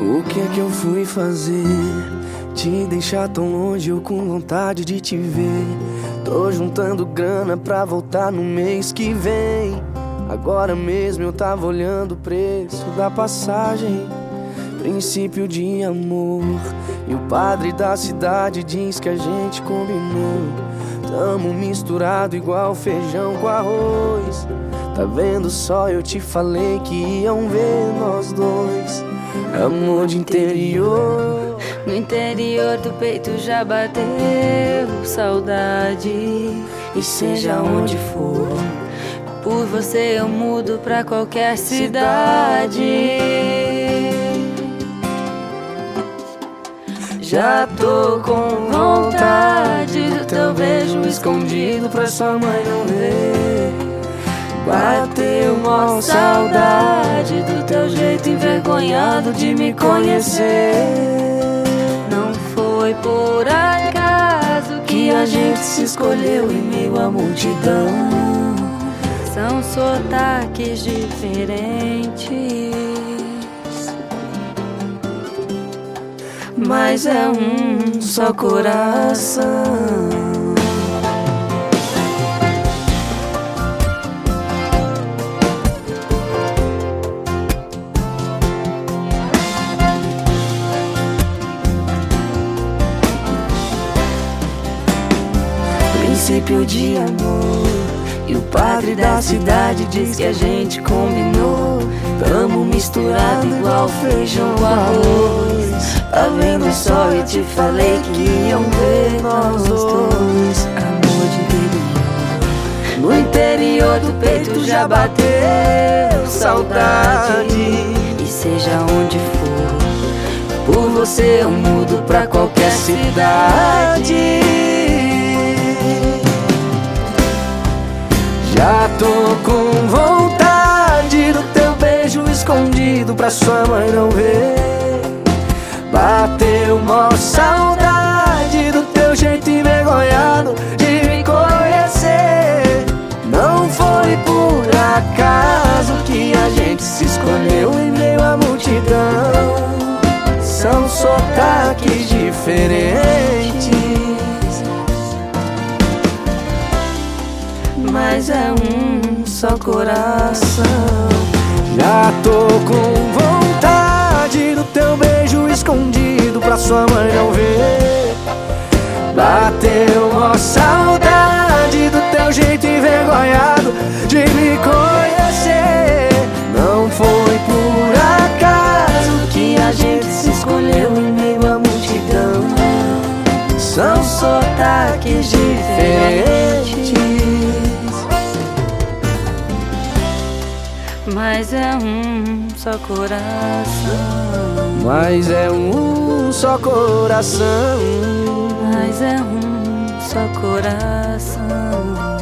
O que é que eu fui fazer? Te deixar tão longe, eu com vontade de te ver. Tô juntando grana pra voltar no mês que vem. Agora mesmo eu tava olhando o preço da passagem. Princípio de amor. E o padre da cidade diz que a gente combinou. Tamo misturado igual feijão com arroz. Tá vendo só? Eu te falei que iam ver nós dois. Amor de interior. No interior do peito já bateu saudade. E seja onde for, por você eu mudo pra qualquer cidade. Já tô com vontade do teu beijo escondido pra sua mãe não ver. Bateu uma saudade do teu jeito envergonhado de me conhecer. Não foi por acaso que a gente se escolheu em meio à multidão. São sotaques diferentes. Mas é um só coração. princípio de amor. E o padre da cidade diz que a gente combinou. Tamo misturado igual feijão com arroz. Vendo só e te falei que iam ver nós dois. Amor de interior. No interior do peito já bateu saudade. E seja onde for, Por você eu mudo pra qualquer cidade. Já tô com vontade do teu beijo escondido pra sua mãe não ver. Bateu mó saudade do teu jeito envergonhado de me conhecer. Não foi por acaso que a gente se escolheu em meio à multidão. São sotaques diferentes. mas é um só coração. Já tô com não ver. Bateu uma saudade do teu jeito envergonhado de me conhecer. Não foi por acaso que a gente se escolheu em meio à multidão. São sotaques diferentes. Mas é um só coração. Mas é um só coração. Mas é um só coração.